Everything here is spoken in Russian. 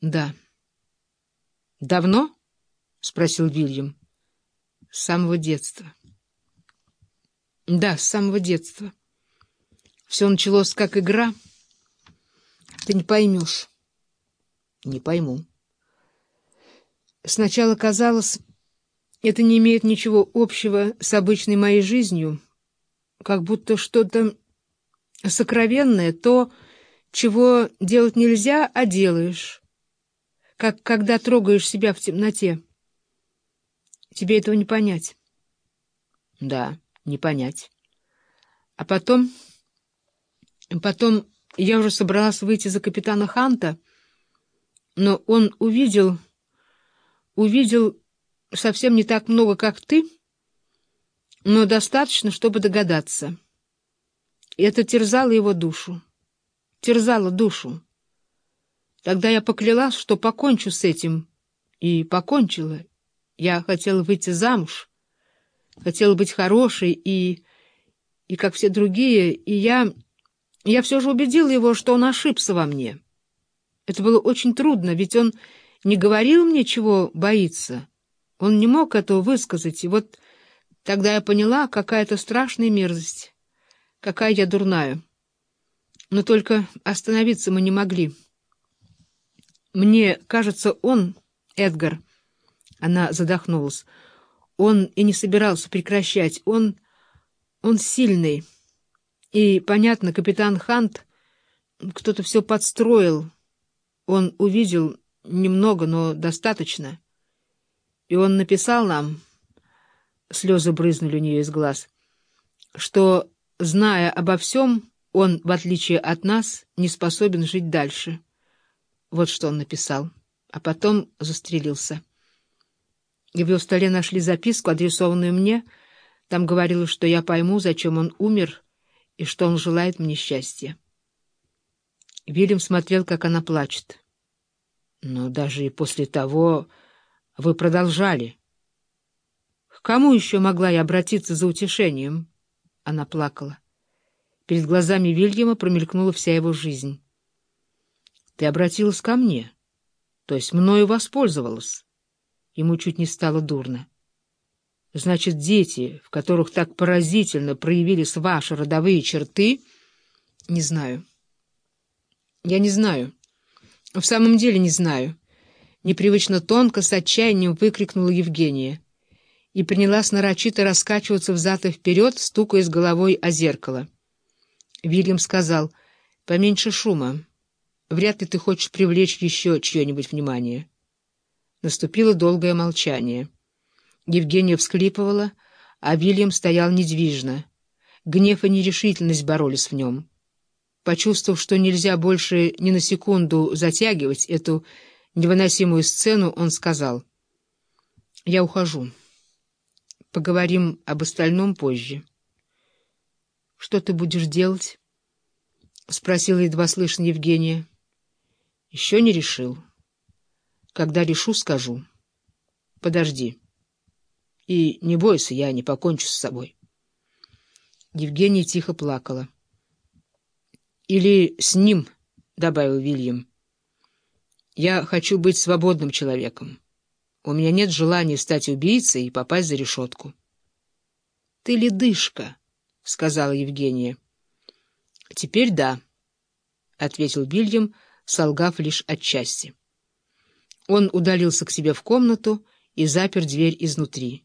Да. Давно? спросил Вильям. С самого детства. Да, с самого детства. Все началось как игра. Ты не поймешь. Не пойму. Сначала казалось, это не имеет ничего общего с обычной моей жизнью, как будто что-то сокровенное, то, чего делать нельзя, а делаешь, как когда трогаешь себя в темноте. Тебе этого не понять. Да, не понять. А потом... Потом я уже собралась выйти за капитана Ханта, но он увидел... Увидел совсем не так много, как ты, но достаточно, чтобы догадаться. И это терзало его душу. Терзало душу. Тогда я поклялась, что покончу с этим. И покончила. Я хотела выйти замуж. Хотела быть хорошей и... и как все другие. И я... я все же убедила его, что он ошибся во мне. Это было очень трудно, ведь он не говорил мне, чего боится. Он не мог этого высказать, и вот тогда я поняла, какая это страшная мерзость, какая я дурная. Но только остановиться мы не могли. Мне кажется, он, Эдгар, она задохнулась, он и не собирался прекращать, он, он сильный. И, понятно, капитан Хант кто-то все подстроил. Он увидел немного, но достаточно. И он написал нам, слезы брызнули у нее из глаз, что, зная обо всем, он, в отличие от нас, не способен жить дальше. Вот что он написал. А потом застрелился. И в его столе нашли записку, адресованную мне. Там говорилось, что я пойму, зачем он умер, и что он желает мне счастья. Вильям смотрел, как она плачет. Но даже и после того... Вы продолжали. К кому еще могла я обратиться за утешением? Она плакала. Перед глазами Вильяма промелькнула вся его жизнь. Ты обратилась ко мне, то есть мною воспользовалась. Ему чуть не стало дурно. Значит, дети, в которых так поразительно проявились ваши родовые черты, не знаю. Я не знаю. В самом деле не знаю непривычно тонко, с отчаянием выкрикнула Евгения и принялась нарочито раскачиваться взад и вперед, стукая с головой о зеркало. Вильям сказал, «Поменьше шума. Вряд ли ты хочешь привлечь еще чье-нибудь внимание». Наступило долгое молчание. Евгения всклипывала, а Вильям стоял недвижно. Гнев и нерешительность боролись в нем. Почувствовав, что нельзя больше ни на секунду затягивать эту невыносимую сцену, он сказал, «Я ухожу. Поговорим об остальном позже». «Что ты будешь делать?» — спросила едва слышно Евгения. «Еще не решил. Когда решу, скажу. Подожди. И не бойся, я не покончу с собой». Евгения тихо плакала. «Или с ним», — добавил Вильям. Я хочу быть свободным человеком. У меня нет желания стать убийцей и попасть за решетку. — Ты ледышка, — сказала Евгения. — Теперь да, — ответил Вильям, солгав лишь отчасти. Он удалился к себе в комнату и запер дверь изнутри.